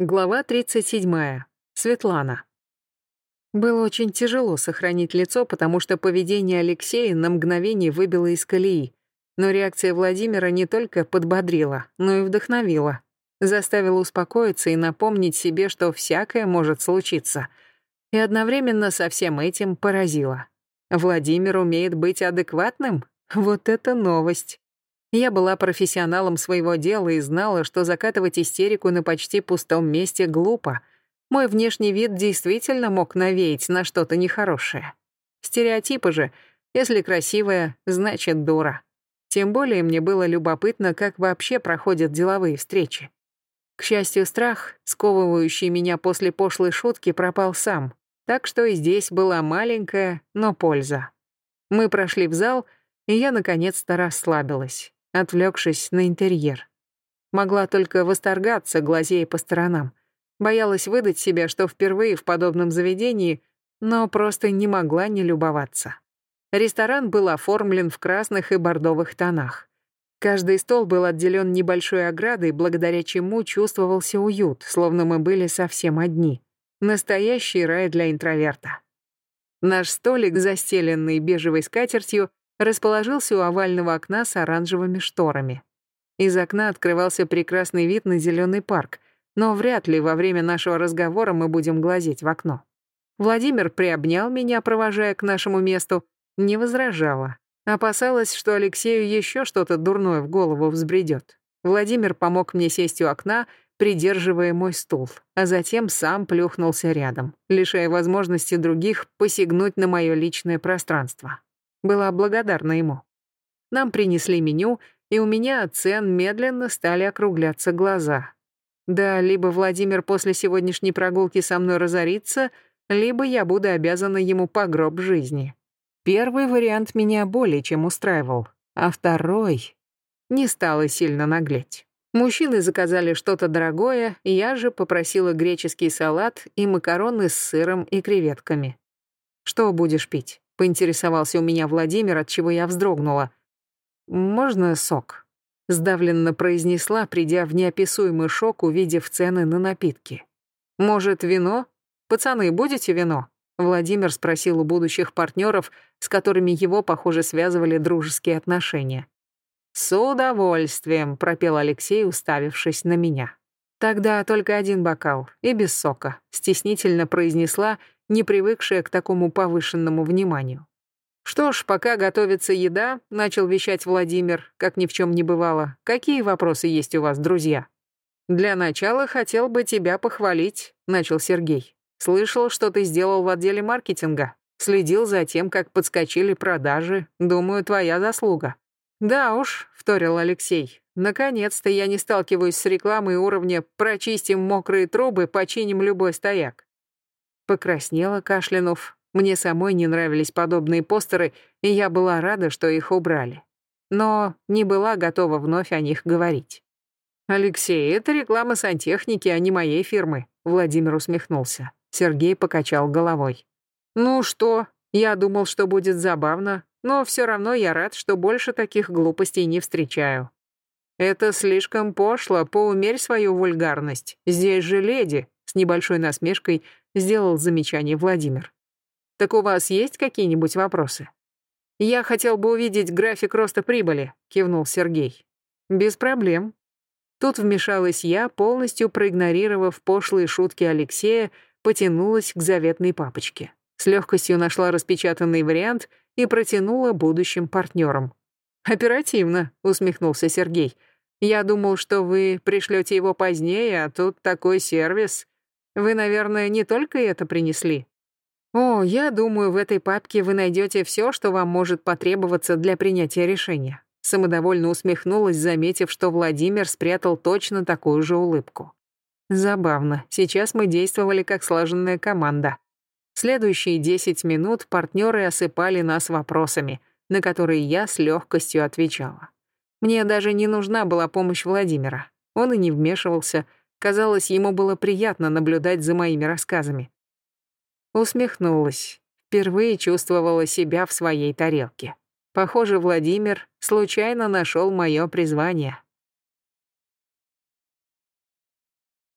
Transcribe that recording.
Глава 37. Светлана. Было очень тяжело сохранить лицо, потому что поведение Алексея на мгновение выбило из колеи. Но реакция Владимира не только подбодрила, но и вдохновила. Заставила успокоиться и напомнить себе, что всякое может случиться. И одновременно со всем этим поразила. Владимир умеет быть адекватным? Вот это новость. Я была профессионалом своего дела и знала, что закатывать истерику на почти пустом месте глупо. Мой внешний вид действительно мог навеять на что-то нехорошее. Стереотипы же, если красивая, значит дура. Тем более мне было любопытно, как вообще проходят деловые встречи. К счастью, страх, сковывающий меня после пошлой шутки, пропал сам. Так что и здесь была маленькая, но польза. Мы прошли в зал, и я наконец-то расслабилась отвлекшись на интерьер. Могла только восторгаться, глазея по сторонам. Боялась выдать себя, что впервые в подобном заведении, но просто не могла не любоваться. Ресторан был оформлен в красных и бордовых тонах. Каждый стол был отделен небольшой оградой, благодаря чему чувствовался уют, словно мы были совсем одни. Настоящий рай для интроверта. Наш столик, застеленный бежевой скатертью, расположился у овального окна с оранжевыми шторами. Из окна открывался прекрасный вид на зеленый парк, но вряд ли во время нашего разговора мы будем глазеть в окно. Владимир приобнял меня, провожая к нашему месту, не возражала. Опасалась, что Алексею еще что-то дурное в голову взбредет. Владимир помог мне сесть у окна, придерживая мой стул, а затем сам плюхнулся рядом, лишая возможности других посягнуть на мое личное пространство. Была благодарна ему. Нам принесли меню, и у меня от цен медленно стали округляться глаза. Да, либо Владимир после сегодняшней прогулки со мной разорится, либо я буду обязана ему по гроб жизни. Первый вариант меня более чем устраивал, а второй не стала сильно наглеть. Мужчины заказали что-то дорогое, я же попросила греческий салат и макароны с сыром и креветками. «Что будешь пить?» Поинтересовался у меня Владимир, от чего я вздрогнула. «Можно сок?» — сдавленно произнесла, придя в неописуемый шок, увидев цены на напитки. «Может, вино? Пацаны, будете вино?» Владимир спросил у будущих партнеров, с которыми его, похоже, связывали дружеские отношения. «С удовольствием», — пропел Алексей, уставившись на меня. «Тогда только один бокал, и без сока», — стеснительно произнесла, не привыкшая к такому повышенному вниманию. «Что ж, пока готовится еда», — начал вещать Владимир, как ни в чем не бывало. «Какие вопросы есть у вас, друзья?» «Для начала хотел бы тебя похвалить», — начал Сергей. «Слышал, что ты сделал в отделе маркетинга. Следил за тем, как подскочили продажи. Думаю, твоя заслуга». «Да уж», — вторил Алексей. «Наконец-то я не сталкиваюсь с рекламой уровня «прочистим мокрые трубы, починим любой стояк». Покраснела, кашлянув. Мне самой не нравились подобные постеры, и я была рада, что их убрали. Но не была готова вновь о них говорить. «Алексей, это реклама сантехники, а не моей фирмы», — Владимир усмехнулся. Сергей покачал головой. «Ну что, я думал, что будет забавно, но все равно я рад, что больше таких глупостей не встречаю». «Это слишком пошло, поумерь свою вульгарность. Здесь же леди», — с небольшой насмешкой сделал замечание Владимир. Так у вас есть какие-нибудь вопросы? Я хотел бы увидеть график роста прибыли, кивнул Сергей. Без проблем. Тут вмешалась я, полностью проигнорировав пошлые шутки Алексея, потянулась к заветной папочке. С легкостью нашла распечатанный вариант и протянула будущим партнерам. «Оперативно», — усмехнулся Сергей. «Я думал, что вы пришлете его позднее, а тут такой сервис. Вы, наверное, не только это принесли? О, я думаю, в этой папке вы найдете все, что вам может потребоваться для принятия решения. Самодовольно усмехнулась, заметив, что Владимир спрятал точно такую же улыбку. Забавно. Сейчас мы действовали как слаженная команда. Следующие 10 минут партнеры осыпали нас вопросами, на которые я с легкостью отвечала. Мне даже не нужна была помощь Владимира. Он и не вмешивался, Казалось, ему было приятно наблюдать за моими рассказами. Усмехнулась. Впервые чувствовала себя в своей тарелке. Похоже, Владимир случайно нашел мое призвание.